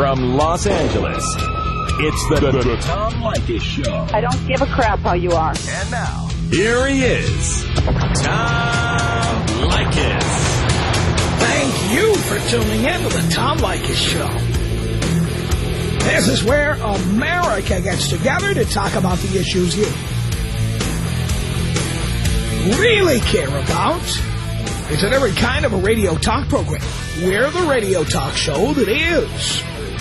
From Los Angeles, it's the, the, the Tom Leykis Show. I don't give a crap how you are. And now, here he is, Tom Leykis. Thank you for tuning in to the Tom Leykis Show. This is where America gets together to talk about the issues you really care about. It's in every kind of a radio talk program. We're the radio talk show that is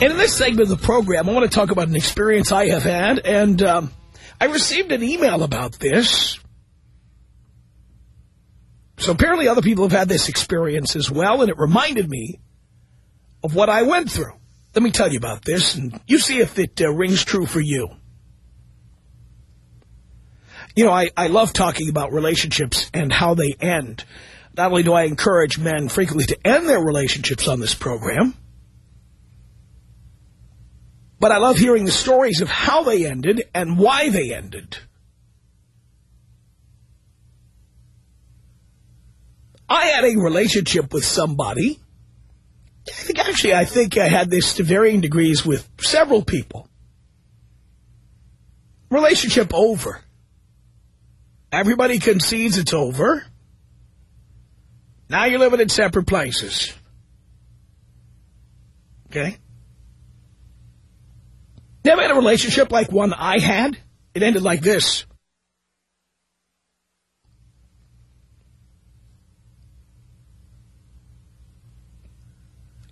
And in this segment of the program, I want to talk about an experience I have had. And um, I received an email about this. So apparently other people have had this experience as well. And it reminded me of what I went through. Let me tell you about this. And you see if it uh, rings true for you. You know, I, I love talking about relationships and how they end. Not only do I encourage men frequently to end their relationships on this program, but I love hearing the stories of how they ended and why they ended. I had a relationship with somebody. I think actually, I think I had this to varying degrees with several people. Relationship over. Everybody concedes it's over. Now you're living in separate places. Okay? Never had a relationship like one I had? It ended like this.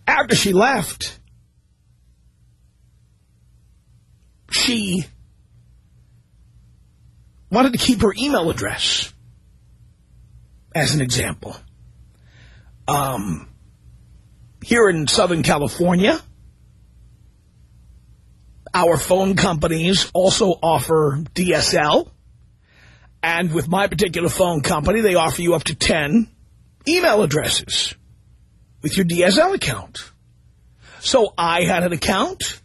After she left, she wanted to keep her email address, as an example. Um, here in Southern California, our phone companies also offer DSL. And with my particular phone company, they offer you up to 10 email addresses with your DSL account. So I had an account,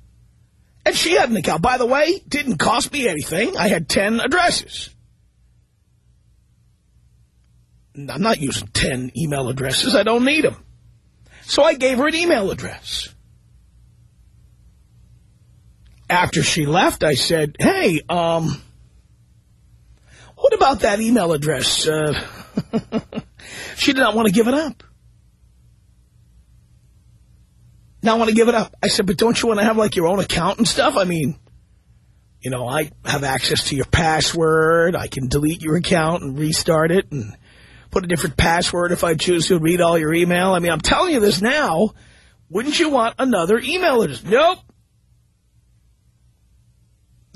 and she had an account. By the way, didn't cost me anything. I had 10 addresses. I'm not using 10 email addresses. I don't need them. So I gave her an email address. After she left, I said, hey, um, what about that email address? Uh, she did not want to give it up. Not want to give it up. I said, but don't you want to have, like, your own account and stuff? I mean, you know, I have access to your password. I can delete your account and restart it and put a different password if I choose to read all your email. I mean, I'm telling you this now. Wouldn't you want another email address? Nope.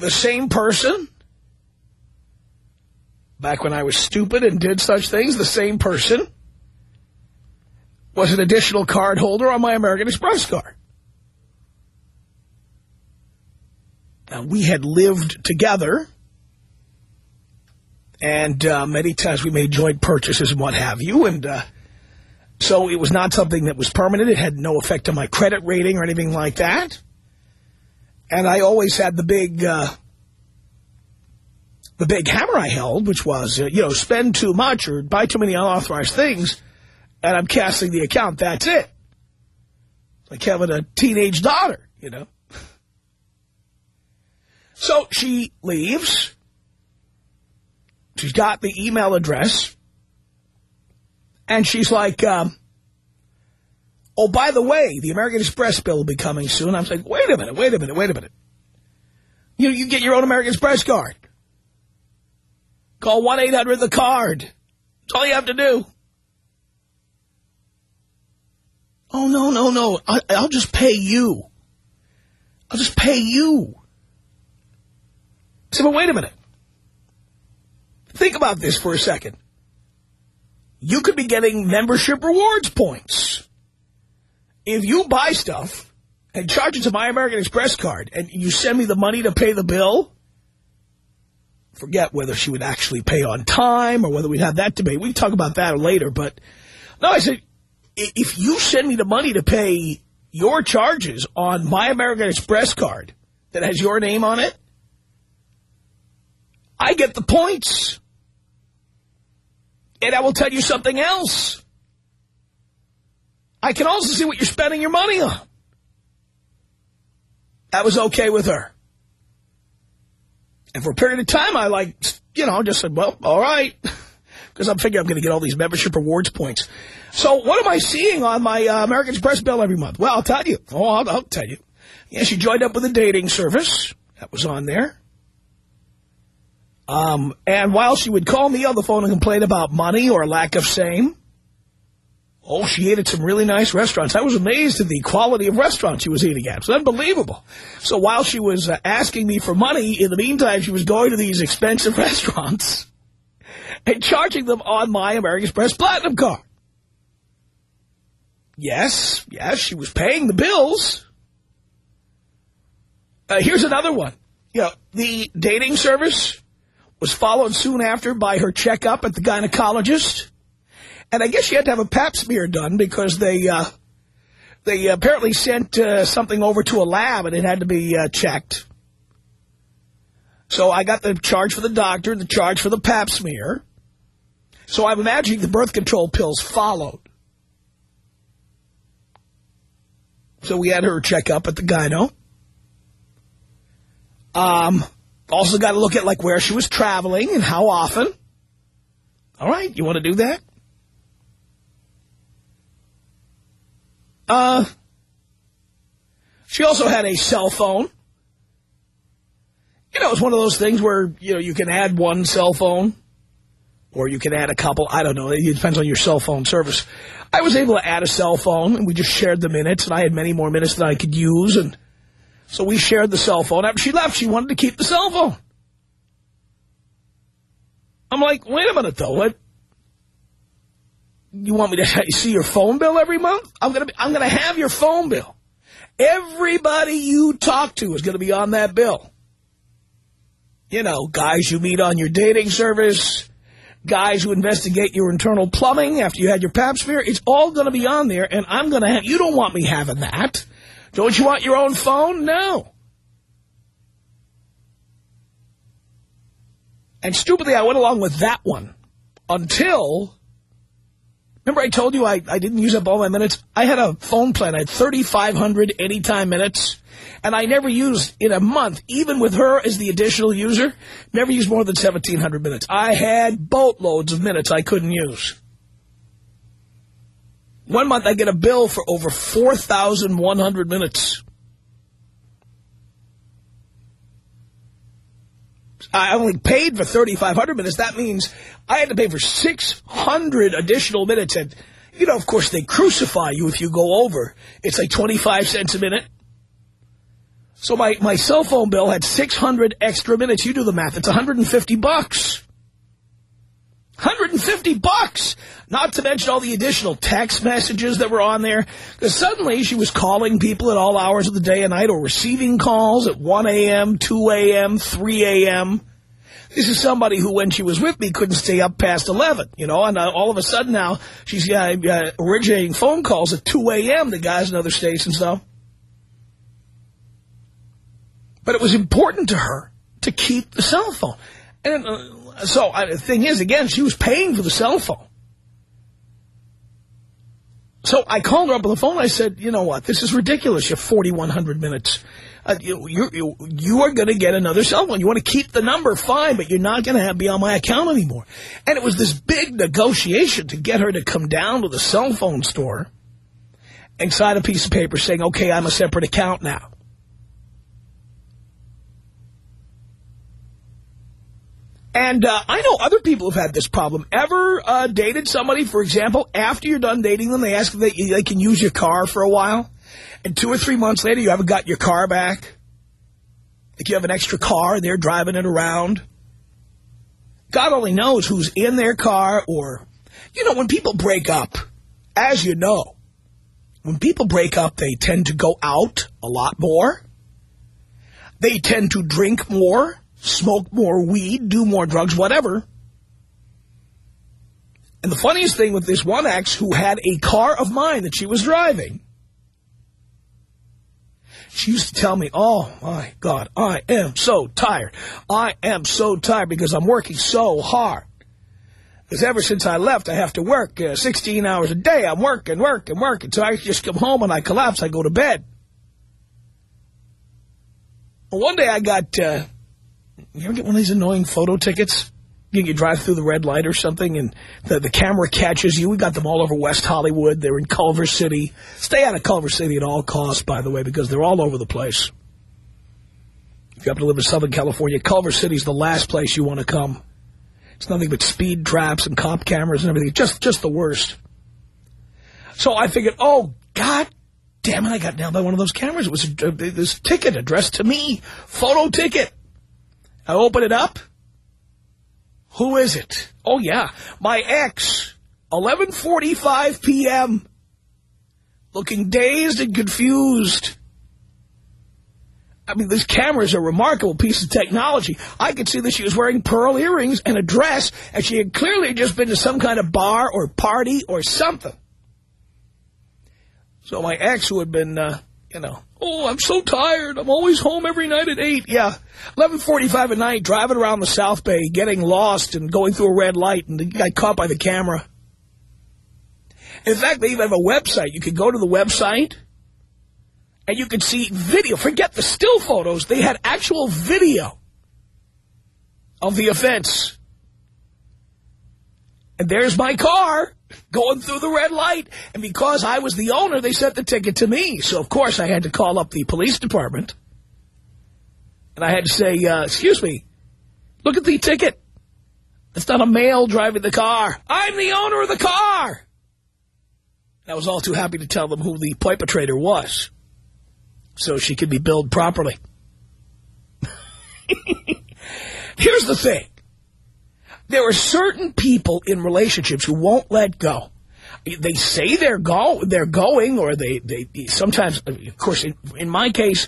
The same person, back when I was stupid and did such things, the same person was an additional card holder on my American Express card. Now, we had lived together and uh, many times we made joint purchases and what have you. And uh, so it was not something that was permanent. It had no effect on my credit rating or anything like that. And I always had the big, uh, the big hammer I held, which was, uh, you know, spend too much or buy too many unauthorized things, and I'm casting the account. That's it. Like having a teenage daughter, you know. So she leaves. She's got the email address. And she's like, um, oh, by the way, the American Express bill will be coming soon. I'm like, wait a minute, wait a minute, wait a minute. You, you get your own American Express card. Call 1-800-THE-CARD. That's all you have to do. Oh, no, no, no. I, I'll just pay you. I'll just pay you. I said, but wait a minute. Think about this for a second. You could be getting membership rewards points. If you buy stuff and charge it to my American Express card, and you send me the money to pay the bill, forget whether she would actually pay on time or whether we'd have that debate. We can talk about that later. But no, I said, if you send me the money to pay your charges on my American Express card that has your name on it, I get the points. And I will tell you something else. I can also see what you're spending your money on. That was okay with her. And for a period of time, I like, you know, just said, well, all right. Because I'm figuring I'm going to get all these membership rewards points. So what am I seeing on my uh, American Express bill every month? Well, I'll tell you. Oh, I'll, I'll tell you. Yeah, she joined up with a dating service. That was on there. Um, and while she would call me on the phone and complain about money or lack of same, oh, she ate at some really nice restaurants. I was amazed at the quality of restaurants she was eating at. It was unbelievable. So while she was uh, asking me for money, in the meantime, she was going to these expensive restaurants and charging them on my American Express Platinum card. Yes, yes, she was paying the bills. Uh, here's another one. You know, the dating service was followed soon after by her checkup at the gynecologist. And I guess she had to have a pap smear done because they uh, they apparently sent uh, something over to a lab and it had to be uh, checked. So I got the charge for the doctor, the charge for the pap smear. So I'm imagining the birth control pills followed. So we had her check up at the gyno. Um, also got to look at, like, where she was traveling and how often. All right, you want to do that? Uh, she also had a cell phone. You know, it's one of those things where, you know, you can add one cell phone or you can add a couple. I don't know. It depends on your cell phone service. I was able to add a cell phone, and we just shared the minutes, and I had many more minutes than I could use, and so we shared the cell phone. After she left, she wanted to keep the cell phone. I'm like, wait a minute, though. What? You want me to see your phone bill every month? I'm gonna be, I'm gonna have your phone bill. Everybody you talk to is gonna be on that bill. You know, guys you meet on your dating service, guys who investigate your internal plumbing after you had your pap smear. It's all going to be on there, and I'm going to have... You don't want me having that. Don't you want your own phone? No. And stupidly, I went along with that one until... Remember I told you I, I didn't use up all my minutes? I had a phone plan. I had 3,500 anytime minutes. And I never used, in a month, even with her as the additional user, never used more than 1,700 minutes. I had boatloads of minutes I couldn't use. One month I get a bill for over 4,100 minutes. I only paid for 3,500 minutes. That means I had to pay for 600 additional minutes. And, you know, of course, they crucify you if you go over. It's like 25 cents a minute. So my, my cell phone bill had 600 extra minutes. You do the math. It's 150 bucks. 150 bucks. Not to mention all the additional text messages that were on there. Because suddenly she was calling people at all hours of the day and night or receiving calls at 1 a.m., 2 a.m., 3 a.m. This is somebody who, when she was with me, couldn't stay up past 11, you know, and uh, all of a sudden now she's uh, uh, originating phone calls at 2 a.m. The guys in other stations, though. But it was important to her to keep the cell phone. And uh, so the thing is, again, she was paying for the cell phone. So I called her up on the phone. I said, you know what? This is ridiculous. You have 4,100 minutes. Uh, you, you, you are going to get another cell phone. You want to keep the number, fine, but you're not going to be on my account anymore. And it was this big negotiation to get her to come down to the cell phone store and sign a piece of paper saying, okay, I'm a separate account now. And uh, I know other people have had this problem. Ever uh, dated somebody, for example, after you're done dating them, they ask if they, they can use your car for a while, and two or three months later you haven't got your car back? Like you have an extra car and they're driving it around? God only knows who's in their car or... You know, when people break up, as you know, when people break up, they tend to go out a lot more. They tend to drink more, smoke more weed, do more drugs, whatever. And the funniest thing with this one ex who had a car of mine that she was driving, she used to tell me, oh, my God, I am so tired. I am so tired because I'm working so hard. Because ever since I left, I have to work uh, 16 hours a day. I'm working, working, working. So I just come home and I collapse. I go to bed. One day I got, uh, you ever get one of these annoying photo tickets? You, you drive through the red light or something and the, the camera catches you. We got them all over West Hollywood. They're in Culver City. Stay out of Culver City at all costs, by the way, because they're all over the place. If you happen to live in Southern California, Culver City's the last place you want to come. It's nothing but speed traps and cop cameras and everything. Just, just the worst. So I figured, oh, God damn it, I got nailed by one of those cameras. It was a, this ticket addressed to me, photo ticket. I open it up. Who is it? Oh, yeah, my ex, 11.45 p.m., looking dazed and confused. I mean, this camera is a remarkable piece of technology. I could see that she was wearing pearl earrings and a dress, and she had clearly just been to some kind of bar or party or something. So my ex, who had been, uh, you know, oh, I'm so tired. I'm always home every night at 8. Yeah, 11.45 at night, driving around the South Bay, getting lost and going through a red light, and got caught by the camera. In fact, they even have a website. You could go to the website and you could see video. Forget the still photos. They had actual video of the offense. And there's my car going through the red light. And because I was the owner, they sent the ticket to me. So, of course, I had to call up the police department. And I had to say, uh, excuse me, look at the ticket. It's not a male driving the car. I'm the owner of the car. I was all too happy to tell them who the perpetrator was so she could be billed properly. Here's the thing. There are certain people in relationships who won't let go. They say they're go they're going, or they they sometimes, of course, in, in my case,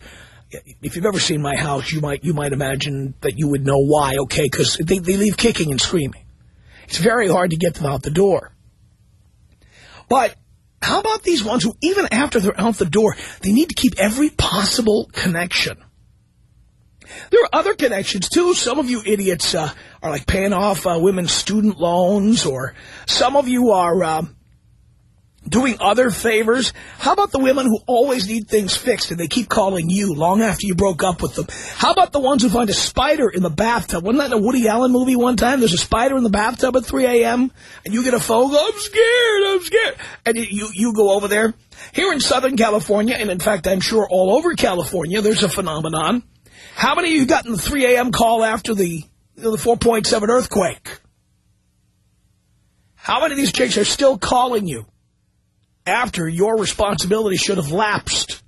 if you've ever seen my house, you might you might imagine that you would know why. Okay, because they they leave kicking and screaming. It's very hard to get them out the door. But how about these ones who, even after they're out the door, they need to keep every possible connection? There are other connections, too. Some of you idiots uh, are like paying off uh, women's student loans, or some of you are uh, doing other favors. How about the women who always need things fixed and they keep calling you long after you broke up with them? How about the ones who find a spider in the bathtub? Wasn't that in a Woody Allen movie one time? There's a spider in the bathtub at 3 a.m. and you get a phone call, I'm scared, I'm scared. And you, you go over there. Here in Southern California, and in fact I'm sure all over California, there's a phenomenon. How many of you got in the 3 a.m. call after the, the 4.7 earthquake? How many of these chicks are still calling you? after your responsibility should have lapsed.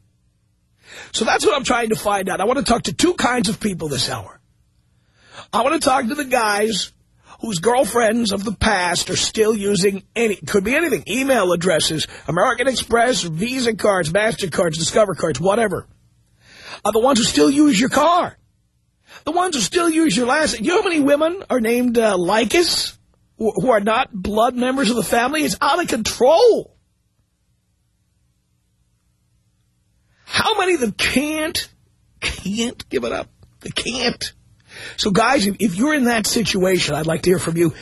So that's what I'm trying to find out. I want to talk to two kinds of people this hour. I want to talk to the guys whose girlfriends of the past are still using any, could be anything, email addresses, American Express, Visa cards, MasterCards, Discover cards, whatever. Are the ones who still use your car. The ones who still use your last, you know how many women are named uh, Leykis, who are not blood members of the family? It's out of control. How many them can't, can't give it up? They can't. So guys, if you're in that situation, I'd like to hear from you.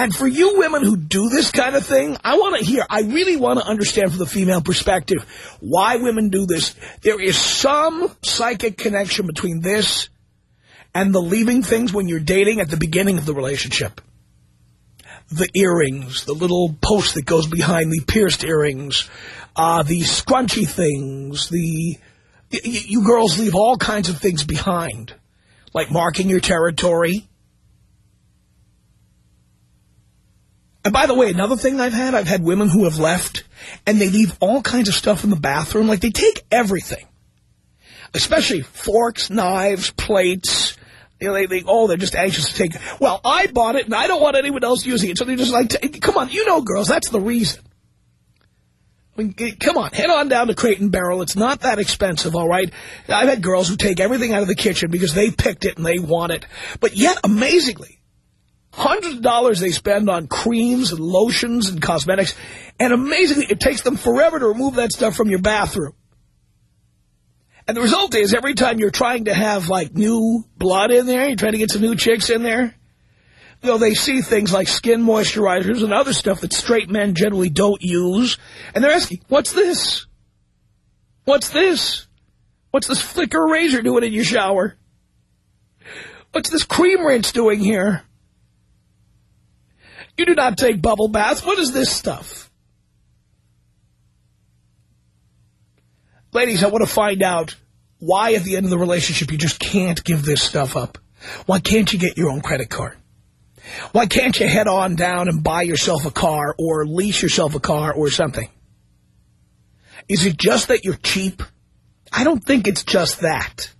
And for you women who do this kind of thing, I want to hear, I really want to understand from the female perspective why women do this. There is some psychic connection between this and the leaving things when you're dating at the beginning of the relationship. The earrings, the little post that goes behind the pierced earrings, uh, the scrunchy things, the you girls leave all kinds of things behind, like marking your territory. And by the way, another thing I've had, I've had women who have left, and they leave all kinds of stuff in the bathroom. Like, they take everything, especially forks, knives, plates. You know, they, they, oh, they're just anxious to take. it. Well, I bought it, and I don't want anyone else using it. So they're just like, come on, you know, girls, that's the reason. I mean, come on, head on down to Crate and Barrel. It's not that expensive, all right? I've had girls who take everything out of the kitchen because they picked it and they want it. But yet, amazingly, hundreds of dollars they spend on creams and lotions and cosmetics, and amazingly, it takes them forever to remove that stuff from your bathroom. And the result is every time you're trying to have, like, new blood in there, you're trying to get some new chicks in there, you know, they see things like skin moisturizers and other stuff that straight men generally don't use. And they're asking, what's this? What's this? What's this flicker razor doing in your shower? What's this cream rinse doing here? You do not take bubble baths. What is this stuff? Ladies, I want to find out why at the end of the relationship you just can't give this stuff up. Why can't you get your own credit card? Why can't you head on down and buy yourself a car or lease yourself a car or something? Is it just that you're cheap? I don't think it's just that.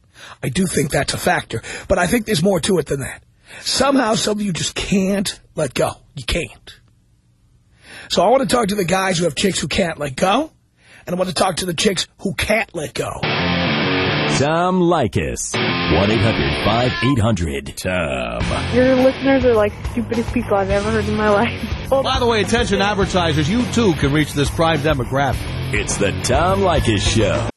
I do think that's a factor, but I think there's more to it than that. Somehow, some of you just can't let go. You can't. So I want to talk to the guys who have chicks who can't let go, and I want to talk to the chicks who can't let go. Tom Leykis. 1-800-5800-TOM. Your listeners are like stupidest people I've ever heard in my life. Well, by the way, attention advertisers, you too can reach this prime demographic. It's the Tom Leykis Show.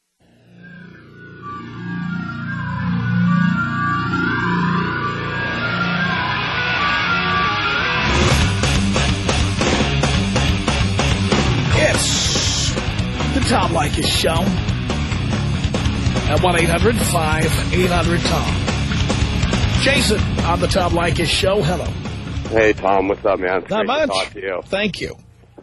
Leykis Show at 1-800-5800-TOM. Jason on the Tom Leykis Show. Hello. Hey, Tom. What's up, man? It's Not much. talk to you. Thank you.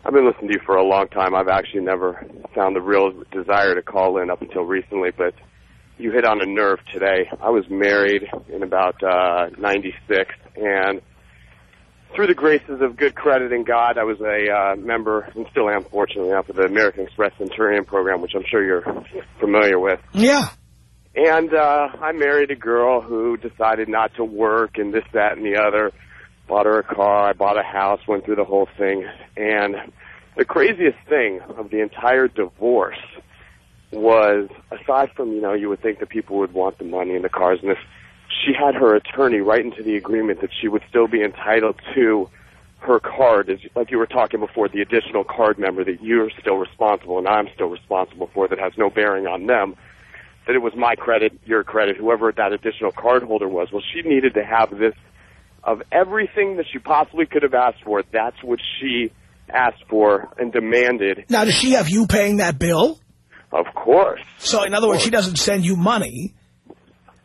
I've been listening to you for a long time. I've actually never found the real desire to call in up until recently, but you hit on a nerve today. I was married in about uh, 96, and through the graces of good credit and God, I was a uh, member, and still am, fortunately enough, of the American Express Centurion program, which I'm sure you're familiar with. Yeah. And uh, I married a girl who decided not to work and this, that, and the other. Bought her a car, I bought a house, went through the whole thing. And the craziest thing of the entire divorce was, aside from, you know, you would think that people would want the money and the cars and this, she had her attorney write into the agreement that she would still be entitled to her card, as like you were talking before, the additional card member that you're still responsible and I'm still responsible for that has no bearing on them, that it was my credit, your credit, whoever that additional card holder was. Well, she needed to have this of everything that she possibly could have asked for. That's what she asked for and demanded, Now, does she have you paying that bill? of course. So, in other words, she doesn't send you money.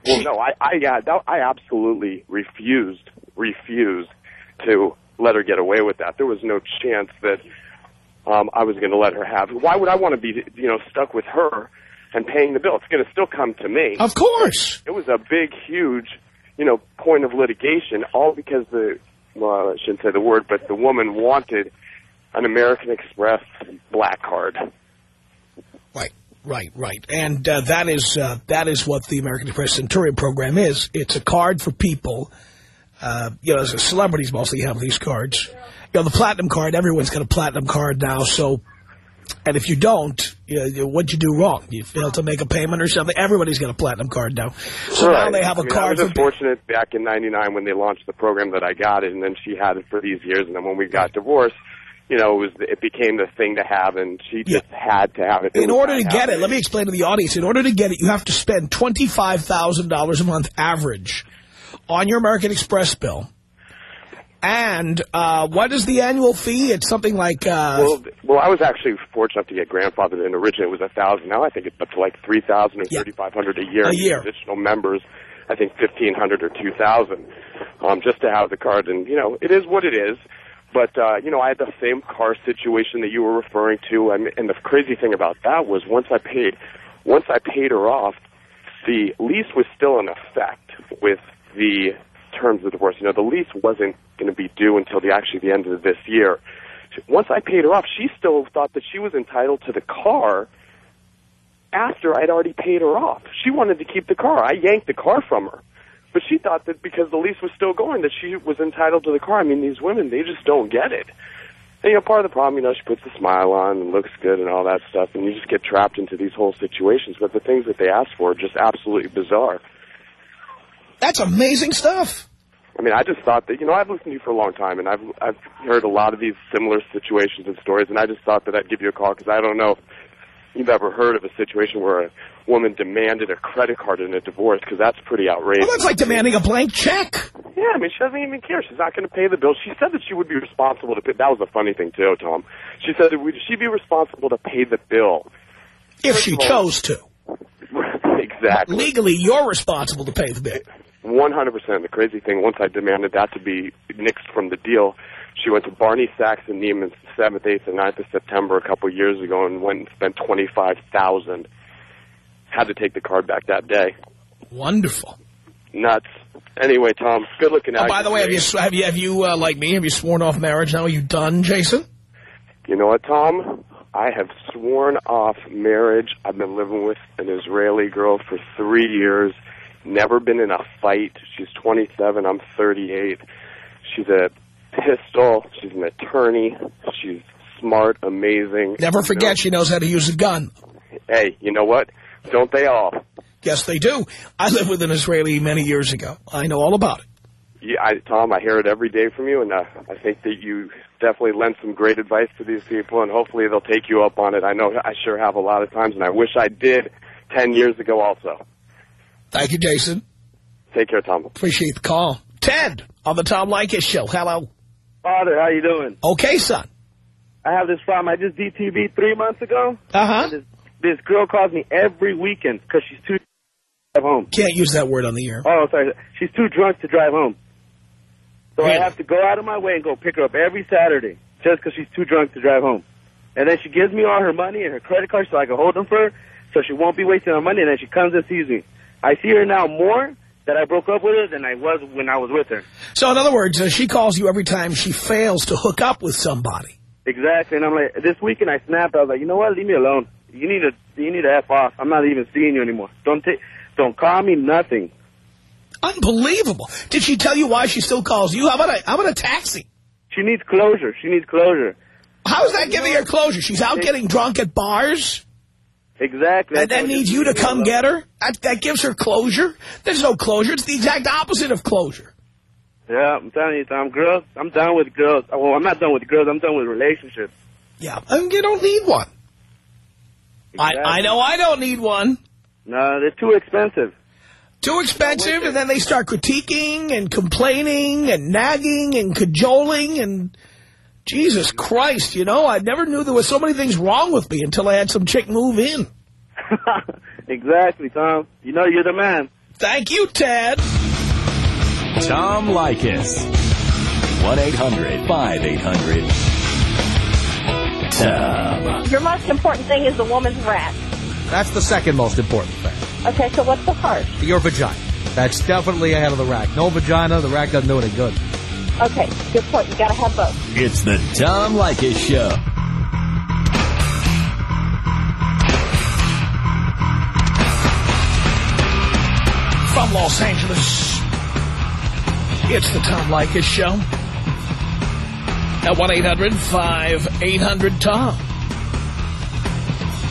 Well, no, I, I, yeah, that, I absolutely refused, refused to let her get away with that. There was no chance that um, I was going to let her have. Why would I want to be, you know, stuck with her and paying the bill? It's going to still come to me. Of course. It was a big, huge, you know, point of litigation, all because the, well, I shouldn't say the word, but the woman wanted an American Express black card. Right, right, right. And uh, that is uh, that is what the American Express Centurion program is. It's a card for people. Uh, you know, celebrities mostly have these cards. You know, the platinum card. Everyone's got a platinum card now. So, and if you don't, you know, what'd you do wrong? You failed to make a payment or something. Everybody's got a platinum card now. So now they have a I mean, card I was fortunate back in '99 when they launched the program that I got it, and then she had it for these years, and then when we got divorced, you know, it was it became the thing to have, and she just had to have it. It In order to get it, let me explain to the audience. In order to get it, you have to spend $25,000 a month average on your American Express bill. And uh, what is the annual fee? It's something like... Uh, Well, well, I was actually fortunate enough to get grandfathered in. Originally, it was a thousand. Now I think it's up to like three thousand or Yeah. thirty five hundred a year. A year. Additional members, I think fifteen hundred or two thousand, um, just to have the card. And you know, it is what it is. But uh, you know, I had the same car situation that you were referring to, and, and the crazy thing about that was once I paid, once I paid her off, the lease was still in effect with the terms of the divorce. You know, the lease wasn't going to be due until the actually the end of this year. Once I paid her off, she still thought that she was entitled to the car after I'd already paid her off. She wanted to keep the car. I yanked the car from her. But she thought that because the lease was still going that she was entitled to the car. I mean, these women, they just don't get it. And, you know, part of the problem, you know, she puts a smile on and looks good and all that stuff, and you just get trapped into these whole situations. But the things that they ask for are just absolutely bizarre. That's amazing stuff. I mean, I just thought that, you know, I've listened to you for a long time, and I've I've heard a lot of these similar situations and stories, and I just thought that I'd give you a call because I don't know if you've ever heard of a situation where a woman demanded a credit card in a divorce because that's pretty outrageous. Well, that's like demanding a blank check. Yeah, I mean, she doesn't even care. She's not going to pay the bill. She said that she would be responsible to pay. That was a funny thing, too, Tom. She said that would she'd be responsible to pay the bill. If she chose to. exactly. Legally, you're responsible to pay the bill. 100%. The crazy thing, once I demanded that to be nixed from the deal, she went to Barney Saks in Neiman's 7th, 8th, and 9th of September a couple years ago and went and spent 25000 Had to take the card back that day. Wonderful. Nuts. Anyway, Tom, good looking out. Oh, by the way, have you, have you, have you uh, like me, have you sworn off marriage now? Are you done, Jason? You know what, Tom? I have sworn off marriage. I've been living with an Israeli girl for three years. Never been in a fight. She's 27. I'm 38. She's a pistol. She's an attorney. She's smart, amazing. Never forget she knows how to use a gun. Hey, you know what? Don't they all? Yes, they do. I lived with an Israeli many years ago. I know all about it. Yeah, I, Tom, I hear it every day from you, and uh, I think that you definitely lend some great advice to these people, and hopefully they'll take you up on it. I know I sure have a lot of times, and I wish I did 10 years ago also. Thank you, Jason. Take care, Tom. Appreciate the call. Ted, on the Tom Leykis show. Hello. Father, how you doing? Okay, son. I have this problem. I just DTV three months ago. Uh-huh. This, this girl calls me every weekend because she's too drive home. Can't use that word on the air. Oh, sorry. She's too drunk to drive home. So Really? I have to go out of my way and go pick her up every Saturday just because she's too drunk to drive home. And then she gives me all her money and her credit card so I can hold them for her so she won't be wasting her money. And then she comes and sees me. I see her now more that I broke up with her than I was when I was with her. So, in other words, uh, she calls you every time she fails to hook up with somebody. Exactly. And I'm like, this weekend I snapped. I was like, you know what? Leave me alone. You need to, you need to f off. I'm not even seeing you anymore. Don't take, don't call me nothing. Unbelievable. Did she tell you why she still calls you? How about a, how about a taxi? She needs closure. She needs closure. How's that giving her closure? She's out getting drunk at bars Exactly. and then needs you to come get her? That, that gives her closure? There's no closure. It's the exact opposite of closure. Yeah, I'm telling you, Tom. Girls, I'm done with girls. Oh, well, I'm not done with girls. I'm done with relationships. Yeah, and you don't need one. I, I know I don't need one. No, they're too expensive. Too expensive, and then they start critiquing and complaining and nagging and cajoling and... Jesus Christ, you know, I never knew there was so many things wrong with me until I had some chick move in. exactly, Tom. You know you're the man. Thank you, Ted. Tom Leykis. 1-800-5800-TOM. Your most important thing is the woman's rat. That's the second most important thing. Okay, so what's the first? Your vagina. That's definitely ahead of the rack. No vagina, the rack doesn't do any good. Okay, good point. You gotta have both. It's the Tom Leykis Show. From Los Angeles, it's the Tom Leykis Show. At 1-800-5800-TOM.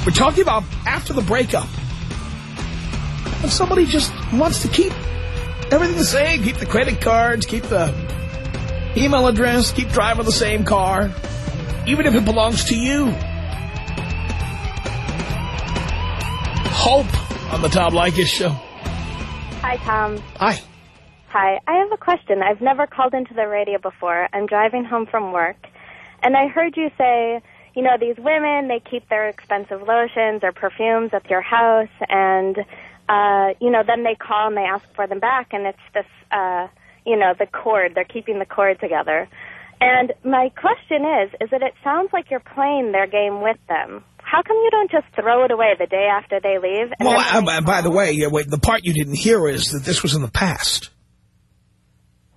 We're talking about after the breakup. If somebody just wants to keep everything the same, keep the credit cards, keep the email address, keep driving the same car, even if it belongs to you. Hope on the Tom Leykis Show. Hi, Tom. Hi. Hi. I have a question. I've never called into the radio before. I'm driving home from work, and I heard you say, you know, these women, they keep their expensive lotions or perfumes at your house, and, uh, you know, then they call and they ask for them back, and it's this, uh, you know, the cord. They're keeping the cord together. And my question is, is that it sounds like you're playing their game with them. How come you don't just throw it away the day after they leave? And Well, I, I- by the way, yeah, wait, the part you didn't hear is that this was in the past.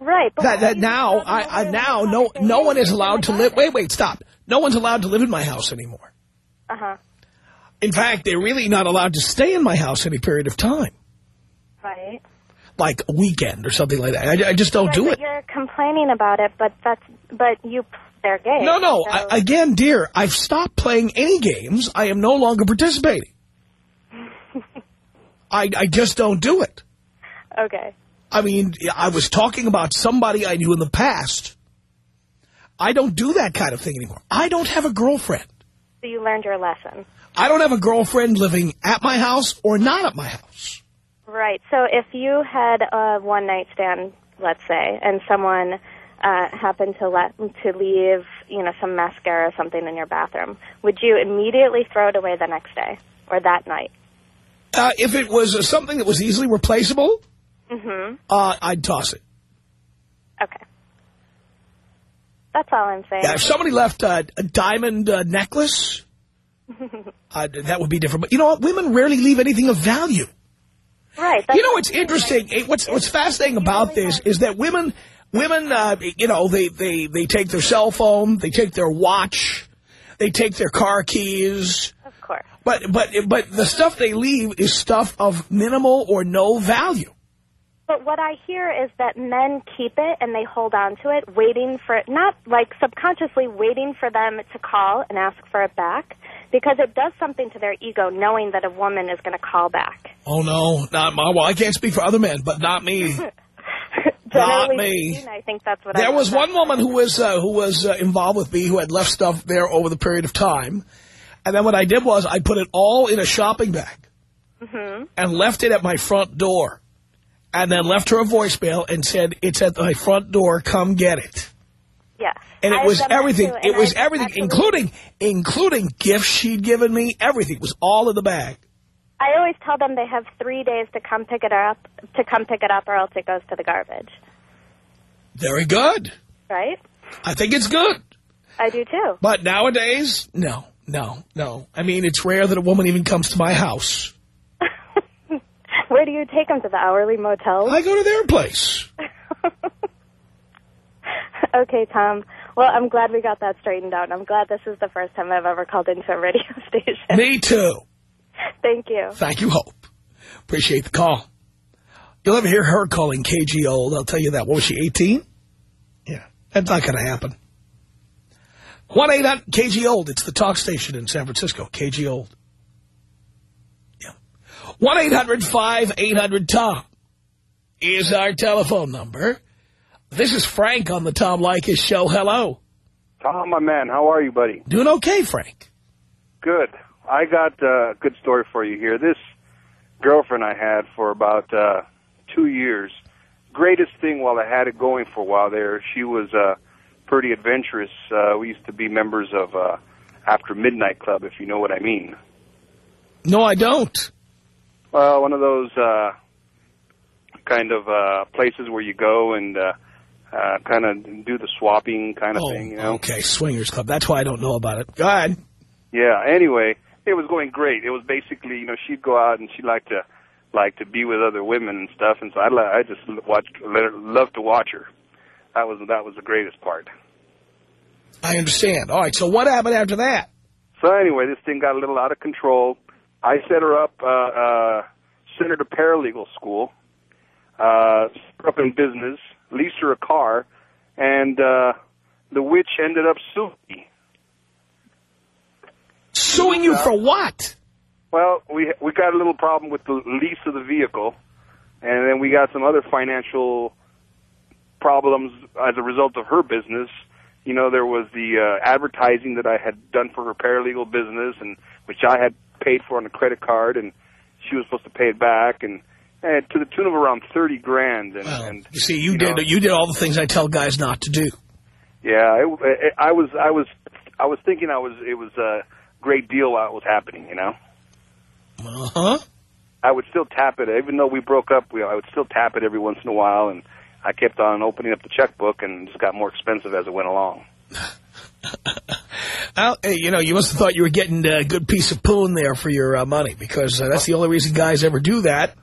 right. But That, that now, I, I now, no, no one is allowed to live. Wait, wait, stop. No one's allowed to live in my house anymore. Uh-huh. In fact, they're really not allowed to stay in my house any period of time, Right. Like a weekend or something like that. I, I just don't Right, do it. You're complaining about it, but that's but you play their game. No, no. So- I, again, dear, I've stopped playing any games. I am no longer participating. I, I just don't do it. okay. I mean, I was talking about somebody I knew in the past. I don't do that kind of thing anymore. I don't have a girlfriend. So you learned your lesson. I don't have a girlfriend living at my house or not at my house. Right. So if you had a one night stand, let's say, and someone uh, happened to let to leave, you know, some mascara or something in your bathroom, would you immediately throw it away the next day or that night? Uh, if it was uh, something that was easily replaceable, Mm-hmm. uh, I'd toss it. Okay. That's all I'm saying. Yeah, if somebody left uh, a diamond uh, necklace, uh, that would be different. But you know what? Women rarely leave anything of value. Right. You know what's interesting? Eh, What's what's fascinating about this is that women, women, uh, you know, they, they, they take their cell phone, they take their watch, they take their car keys, Of course. but but but the stuff they leave is stuff of minimal or no value. But what I hear is that men keep it and they hold on to it, waiting for it, not like subconsciously waiting for them to call and ask for it back, because it does something to their ego knowing that a woman is going to call back. Oh no, not my. Well, I can't speak for other men, but not me. Generally me. I think that's what I There was want one woman who was uh, who was uh, involved with me who had left stuff there over the period of time, and then what I did was I put it all in a shopping bag hmm and left it at my front door, and then left her a voicemail and said it's at my front door. Come get it. Yes. And it was everything. too, It was I've everything, including including gifts she'd given me. Everything was all in the bag. I always tell them they have three days to come pick it up, to come pick it up, or else it goes to the garbage. Very good. Right? I think it's good. I do too. But nowadays, no, no, no. I mean, it's rare that a woman even comes to my house. Where do you take them to the hourly motels? I go to their place. Okay, Tom. Well, I'm glad we got that straightened out. I'm glad this is the first time I've ever called into a radio station. Me too. Thank you. Thank you, Hope. Appreciate the call. You'll never hear her calling KGO. I'll tell you that. What was she, 18? Yeah, that's not going to happen. 1-800-KGO. It's the talk station in San Francisco. KGO. Yeah. 1-800-5800-TOM is our telephone number. This is Frank on the Tom Leykis show. Hello. Tom, my man, how are you, buddy? Doing okay, Frank. Good. I got uh, a good story for you here. This girlfriend I had for about uh, two years, greatest thing while I had it going for a while there, she was uh, pretty adventurous. Uh, we used to be members of uh, After Midnight Club, if you know what I mean. No, I don't. Well, one of those uh, kind of uh, places where you go and uh, uh, kind of do the swapping kind of Oh, thing, you know? okay, Swingers Club. That's why I don't know about it. Go ahead. Yeah. Anyway, it was going great. It was basically, you know, she'd go out and she'd like to like to be with other women and stuff, and so I I just watched loved to watch her. That was that was the greatest part. I understand. All right, so what happened after that? So anyway, this thing got a little out of control. I set her up, uh, uh, sent her to paralegal school, uh, up in business, leased her a car, and uh, the witch ended up suing me. Suing you for what? Well, we we got a little problem with the lease of the vehicle, and then we got some other financial problems as a result of her business. You know, there was the uh, advertising that I had done for her paralegal business, and which I had paid for on a credit card, and she was supposed to pay it back, and, and to the tune of around thirty grand. And, and You see, you, did you did all the things I tell guys not to do. yeah, it, it, I was I was I was thinking I was it was a great deal while it was happening. You know. Uh huh. I would still tap it, even though we broke up. We, I would still tap it every once in a while, and I kept on opening up the checkbook, and it just got more expensive as it went along. Well, hey, you know, you must have thought you were getting a good piece of poon there for your uh, money because uh, that's the only reason guys ever do that,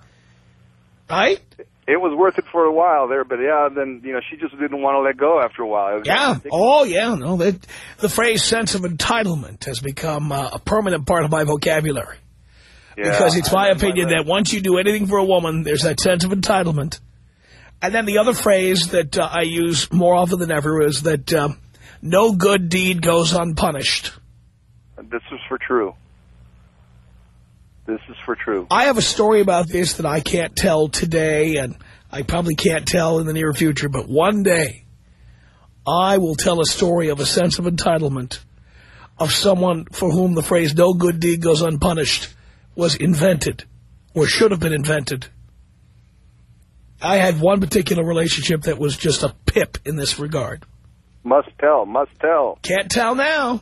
right? It was worth it for a while there, but yeah, then you know she just didn't want to let go after a while. Yeah. Oh, yeah. No, that the phrase "sense of entitlement" has become uh, a permanent part of my vocabulary. Yeah, because it's my opinion that once you do anything for a woman, there's that sense of entitlement. And then the other phrase that uh, I use more often than ever is that um, no good deed goes unpunished. This is for true. This is for true. I have a story about this that I can't tell today, and I probably can't tell in the near future, but one day I will tell a story of a sense of entitlement of someone for whom the phrase no good deed goes unpunished was invented or should have been invented. I had one particular relationship that was just a pip in this regard. Must tell, must tell. Can't tell now.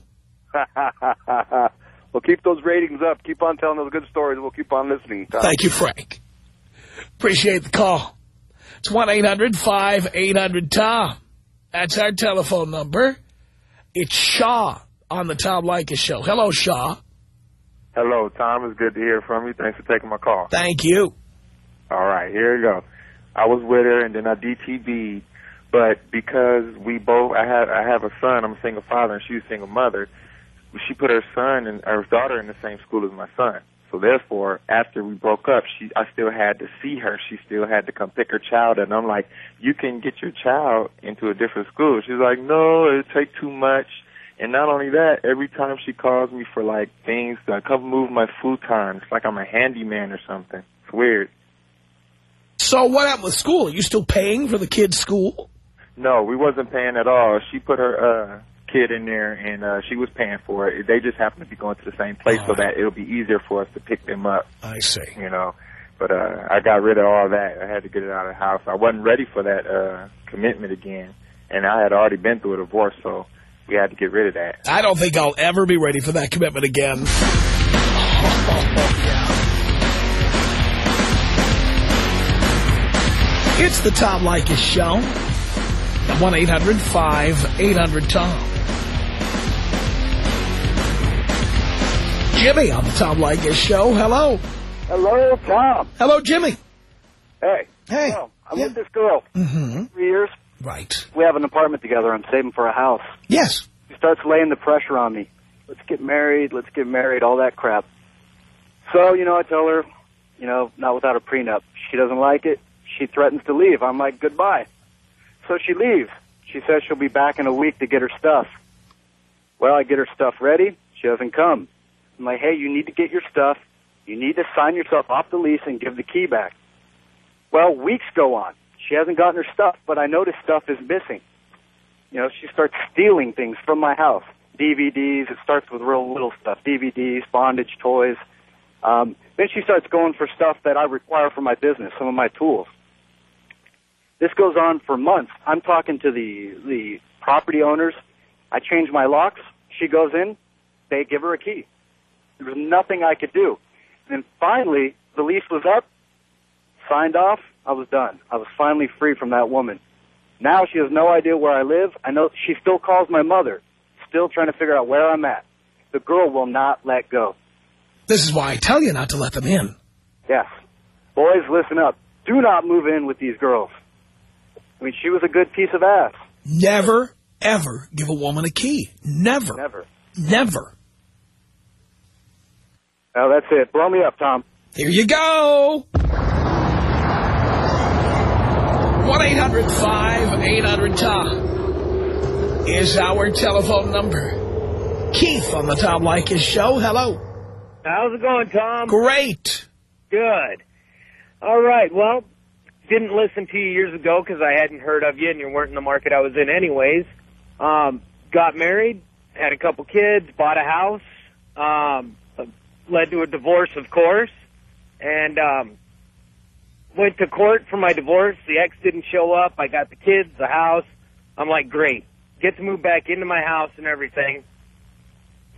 well, keep those ratings up. Keep on telling those good stories. We'll keep on listening. Tom. Thank you, Frank. Appreciate the call. It's 1-800-5800-TOM. That's our telephone number. It's Shaw on the Tom Leykis Show. Hello, Shaw. Hello, Tom. It's good to hear from you. Thanks for taking my call. Thank you. All right, here we go. I was with her, and then I DTB'd. But because we both, I have, I have a son. I'm a single father, and she's a single mother. She put her son and her daughter in the same school as my son. So therefore, after we broke up, she, I still had to see her. She still had to come pick her child, and I'm like, you can get your child into a different school. She's like, no, it'd take too much. And not only that, every time she calls me for like things to come move my futon, it's like I'm a handyman or something. It's weird. So what happened with school? Are you still paying for the kid's school? No, we wasn't paying at all. She put her uh kid in there and uh she was paying for it. They just happened to be going to the same place so that it'll be easier for us to pick them up. I see. You know. But uh I got rid of all that. I had to get it out of the house. I wasn't ready for that uh commitment again. And I had already been through a divorce, so we had to get rid of that. I don't think I'll ever be ready for that commitment again. It's the Tom Leykis Show. At 1-800-5800-TOM. Jimmy on the Tom Leykis Show. Hello. Hello, Tom. Hello, Jimmy. Hey. Hey. Well, I'm with this girl. Mm-hmm. Three years. Right. We have an apartment together. I'm saving for a house. Yes. She starts laying the pressure on me. Let's get married. Let's get married. All that crap. So, you know, I tell her, you know, not without a prenup. She doesn't like it. She threatens to leave. I'm like, goodbye. So she leaves. She says she'll be back in a week to get her stuff. Well, I get her stuff ready. She doesn't come. I'm like, hey, you need to get your stuff. You need to sign yourself off the lease and give the key back. Well, weeks go on. She hasn't gotten her stuff, but I notice stuff is missing. You know, she starts stealing things from my house. DVDs, it starts with real little stuff. DVDs, bondage toys. Um, then she starts going for stuff that I require for my business, some of my tools. This goes on for months. I'm talking to the the property owners. I change my locks. She goes in. They give her a key. There was nothing I could do. And then finally, the lease was up, signed off. I was done. I was finally free from that woman. Now she has no idea where I live. I know she still calls my mother, still trying to figure out where I'm at. The girl will not let go. This is why I tell you not to let them in. Yes. Boys, listen up. Do not move in with these girls. I mean, she was a good piece of ass. Never, ever give a woman a key. Never. Never. Never. Well, that's it. Blow me up, Tom. Here you go. 1-800-5800-TOM is our telephone number. Keith on the Tom Leykis Show. Hello. How's it going, Tom? Great. Good. All right. Well, didn't listen to you years ago because I hadn't heard of you and you weren't in the market I was in anyways. Um, got married, had a couple kids, bought a house, um, led to a divorce, of course, and um, went to court for my divorce. The ex didn't show up. I got the kids, the house. I'm like, great. Get to move back into my house and everything.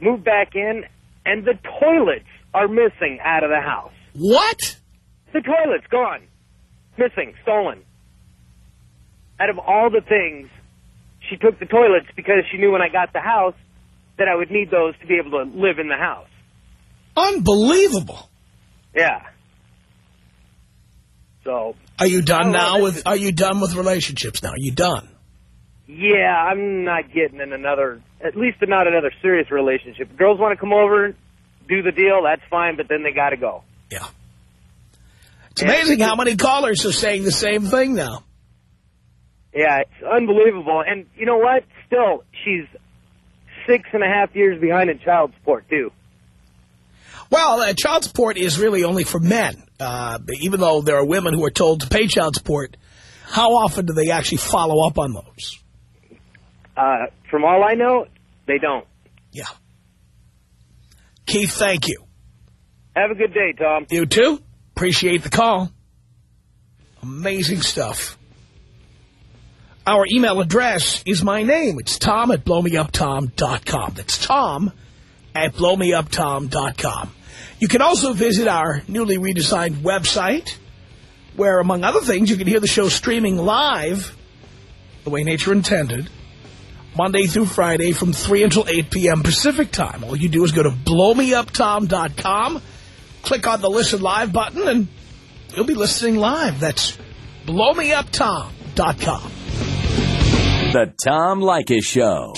Move back in, and the toilets are missing out of the house. What? The toilet's gone. Missing. Stolen. Out of all the things, she took the toilets because she knew when I got the house that I would need those to be able to live in the house. Unbelievable. Yeah. So. Are you done Oh, now with, are you done with relationships now? Are you done? Yeah, I'm not getting in another, at least not another serious relationship. Girls want to come over, do the deal, that's fine, but then they got to go. Yeah. It's amazing how many callers are saying the same thing now. Yeah, it's unbelievable. And you know what? Still, she's six and a half years behind in child support, too. Well, uh, child support is really only for men. Uh, even though there are women who are told to pay child support, how often do they actually follow up on those? Uh, from all I know, they don't. Yeah. Keith, thank you. Have a good day, Tom. You too. Appreciate the call. Amazing stuff. Our email address is my name. It's tom at blowmeuptom.com. That's tom at blowmeuptom.com. You can also visit our newly redesigned website, where, among other things, you can hear the show streaming live, the way nature intended, Monday through Friday from 3 until 8 p.m. Pacific time. All you do is go to blowmeuptom.com, click on the Listen Live button, and you'll be listening live. That's blowmeuptom.com. The Tom Leykis Show.